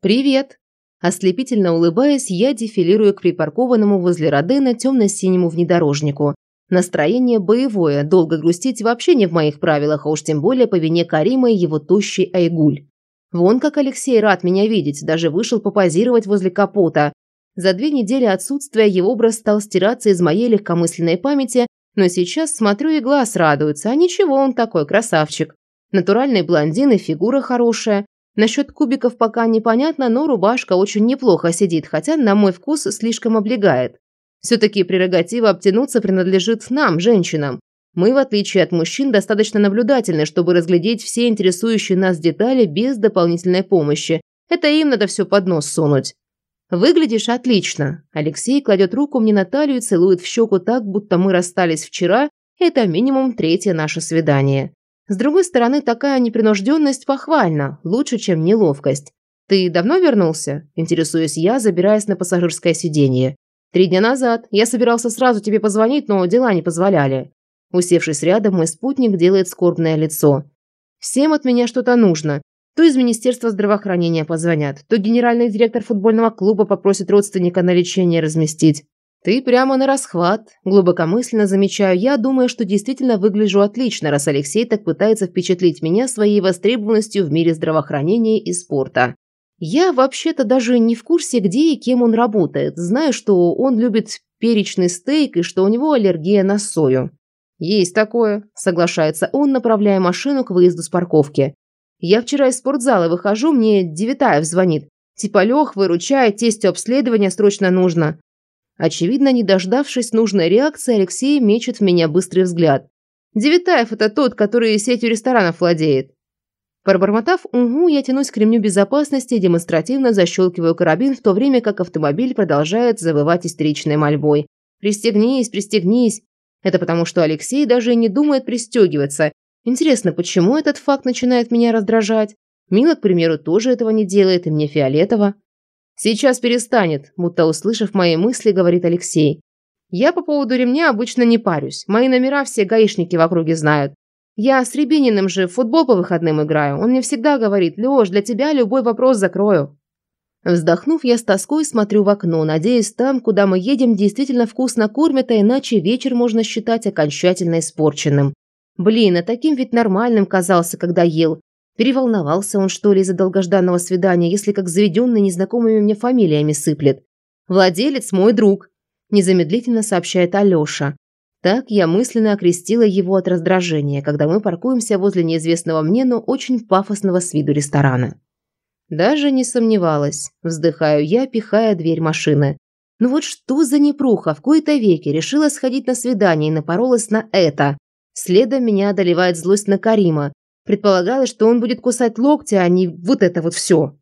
«Привет!» Ослепительно улыбаясь, я дефилирую к припаркованному возле Родена темно-синему внедорожнику. Настроение боевое, долго грустить вообще не в моих правилах, а уж тем более по вине Карима и его тощий Айгуль. Вон как Алексей рад меня видеть, даже вышел попозировать возле капота. За две недели отсутствия его образ стал стираться из моей легкомысленной памяти, но сейчас смотрю и глаз радуется, а ничего он такой, красавчик. Натуральный блондин и фигура хорошая. Насчет кубиков пока непонятно, но рубашка очень неплохо сидит, хотя на мой вкус слишком облегает. Все-таки прерогатива обтянуться принадлежит нам, женщинам. Мы, в отличие от мужчин, достаточно наблюдательны, чтобы разглядеть все интересующие нас детали без дополнительной помощи. Это им надо все под нос сунуть. «Выглядишь отлично». Алексей кладет руку мне на талию и целует в щеку так, будто мы расстались вчера. Это минимум третье наше свидание. С другой стороны, такая непринужденность похвальна, лучше, чем неловкость. «Ты давно вернулся?» – интересуюсь я, забираясь на пассажирское сиденье. Три дня назад. Я собирался сразу тебе позвонить, но дела не позволяли. Усевшись рядом, мой спутник делает скорбное лицо. Всем от меня что-то нужно. То из Министерства здравоохранения позвонят, то генеральный директор футбольного клуба попросит родственника на лечение разместить. Ты прямо на расхват. Глубокомысленно замечаю я, думаю, что действительно выгляжу отлично, раз Алексей так пытается впечатлить меня своей востребованностью в мире здравоохранения и спорта. Я вообще-то даже не в курсе, где и кем он работает. Знаю, что он любит перечный стейк и что у него аллергия на сою. Есть такое, соглашается он, направляя машину к выезду с парковки. Я вчера из спортзала выхожу, мне Девитаев звонит. Типа, Лех, выручай, тестю обследования срочно нужно. Очевидно, не дождавшись нужной реакции, Алексей мечет в меня быстрый взгляд. Девитаев – это тот, который сетью ресторанов владеет. Пробормотав «Угу», я тянусь к ремню безопасности и демонстративно защелкиваю карабин, в то время как автомобиль продолжает завывать истеричной мольбой. «Пристегнись, пристегнись!» Это потому, что Алексей даже не думает пристегиваться. Интересно, почему этот факт начинает меня раздражать? Мила, к примеру, тоже этого не делает, и мне фиолетово. «Сейчас перестанет», будто услышав мои мысли, говорит Алексей. «Я по поводу ремня обычно не парюсь. Мои номера все гаишники в округе знают. Я с Рябининым же в футбол по выходным играю. Он мне всегда говорит, Лёш, для тебя любой вопрос закрою. Вздохнув, я с тоской смотрю в окно, надеясь, там, куда мы едем, действительно вкусно кормят, а иначе вечер можно считать окончательно испорченным. Блин, а таким ведь нормальным казался, когда ел. Переволновался он, что ли, из-за долгожданного свидания, если как заведенный незнакомыми мне фамилиями сыплет. «Владелец мой друг», – незамедлительно сообщает Алёша. Так я мысленно окрестила его от раздражения, когда мы паркуемся возле неизвестного мне, но очень пафосного с виду ресторана. Даже не сомневалась, вздыхаю я, пихая дверь машины. Ну вот что за непруха, в кои-то веке решила сходить на свидание и напоролась на это. Следом меня одолевает злость на Карима. Предполагалось, что он будет кусать локти, а не вот это вот все.